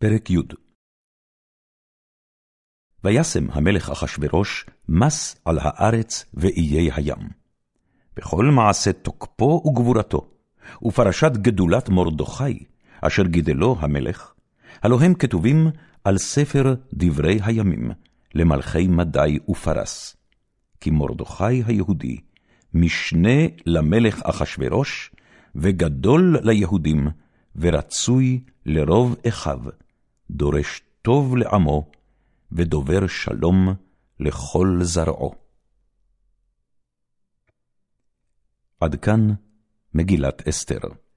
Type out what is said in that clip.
פרק י. וישם המלך אחשורוש מס על הארץ ואיי הים. בכל מעשה תוקפו וגבורתו, ופרשת גדולת מרדכי, אשר גידלו המלך, הלא הם כתובים על ספר דברי הימים, למלכי מדי ופרס. כי מרדכי היהודי, משנה למלך אחשורוש, וגדול ליהודים, ורצוי לרוב אחיו, דורש טוב לעמו, ודובר שלום לכל זרעו. עד כאן מגילת אסתר.